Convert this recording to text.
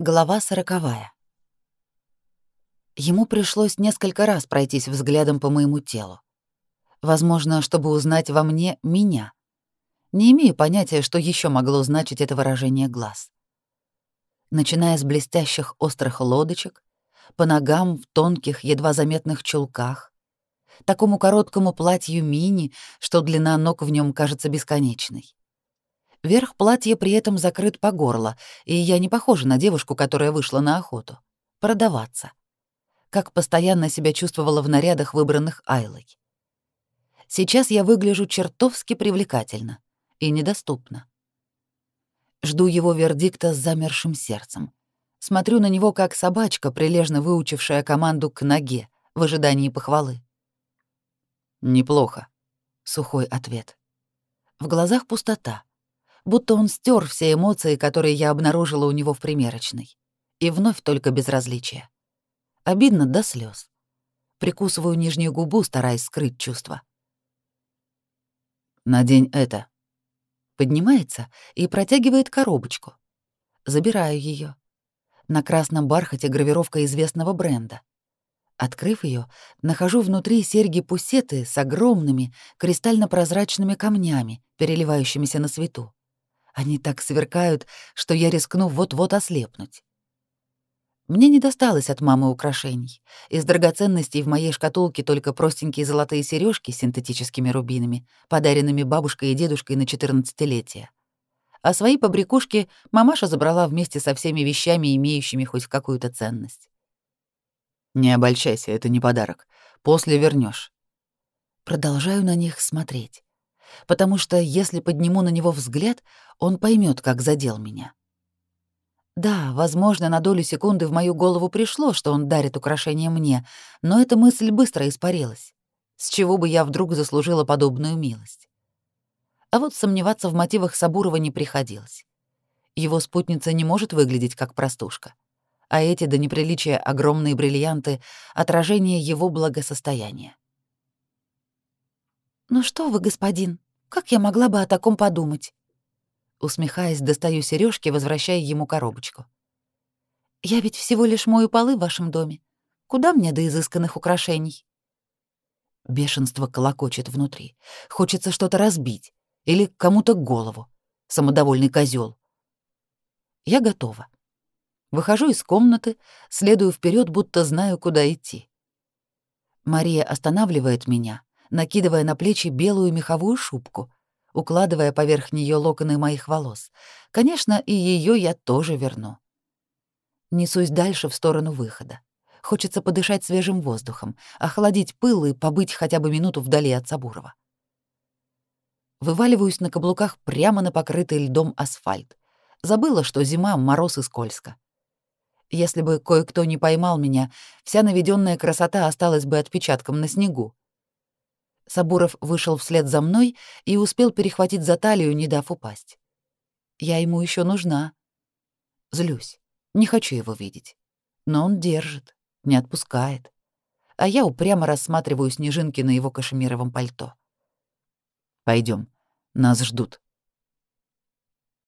Глава сороковая. Ему пришлось несколько раз пройтись взглядом по моему телу. Возможно, чтобы узнать во мне меня. Не имею понятия, что еще могло значить это выражение глаз. Начиная с блестящих острых лодочек, по ногам в тонких, едва заметных чулках, такому короткому платью мини, что длина ног в нем кажется бесконечной. Верх платья при этом закрыт по горло, и я не похожа на девушку, которая вышла на охоту. Продаваться. Как постоянно себя чувствовала в нарядах, выбранных Айлой. Сейчас я выгляжу чертовски привлекательно и недоступно. Жду его вердикта с замершим сердцем. Смотрю на него, как собачка, прилежно выучившая команду к ноге, в ожидании похвалы. «Неплохо», — сухой ответ. В глазах пустота будто он стер все эмоции, которые я обнаружила у него в примерочной. И вновь только безразличие. Обидно до слез. Прикусываю нижнюю губу, стараясь скрыть чувства. «Надень это». Поднимается и протягивает коробочку. Забираю ее. На красном бархате гравировка известного бренда. Открыв ее, нахожу внутри серьги-пусеты с огромными кристально-прозрачными камнями, переливающимися на свету. Они так сверкают, что я рискну вот-вот ослепнуть. Мне не досталось от мамы украшений. Из драгоценностей в моей шкатулке только простенькие золотые сережки с синтетическими рубинами, подаренными бабушкой и дедушкой на 14-летие. А свои побрякушки мамаша забрала вместе со всеми вещами, имеющими хоть какую-то ценность. Не обольщайся, это не подарок. После вернешь. Продолжаю на них смотреть потому что если подниму на него взгляд, он поймет, как задел меня. Да, возможно, на долю секунды в мою голову пришло, что он дарит украшение мне, но эта мысль быстро испарилась. С чего бы я вдруг заслужила подобную милость? А вот сомневаться в мотивах Сабурова не приходилось. Его спутница не может выглядеть как простушка. А эти до неприличия огромные бриллианты — отражение его благосостояния. «Ну что вы, господин, как я могла бы о таком подумать?» Усмехаясь, достаю сережки, возвращая ему коробочку. «Я ведь всего лишь мою полы в вашем доме. Куда мне до изысканных украшений?» Бешенство колокочет внутри. Хочется что-то разбить или кому-то голову. Самодовольный козел. Я готова. Выхожу из комнаты, следую вперед, будто знаю, куда идти. Мария останавливает меня, накидывая на плечи белую меховую шубку, укладывая поверх нее локоны моих волос. Конечно, и ее я тоже верну. Несусь дальше в сторону выхода. Хочется подышать свежим воздухом, охладить пыл и побыть хотя бы минуту вдали от Сабурова. Вываливаюсь на каблуках прямо на покрытый льдом асфальт. Забыла, что зима, мороз и скользко. Если бы кое-кто не поймал меня, вся наведенная красота осталась бы отпечатком на снегу. Сабуров вышел вслед за мной и успел перехватить за талию, не дав упасть. Я ему еще нужна. Злюсь. Не хочу его видеть. Но он держит, не отпускает. А я упрямо рассматриваю снежинки на его кашемировом пальто. Пойдем, нас ждут.